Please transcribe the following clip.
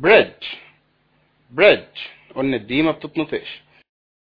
bridge. Bridge. قلنا الدي ما بتتنطقش.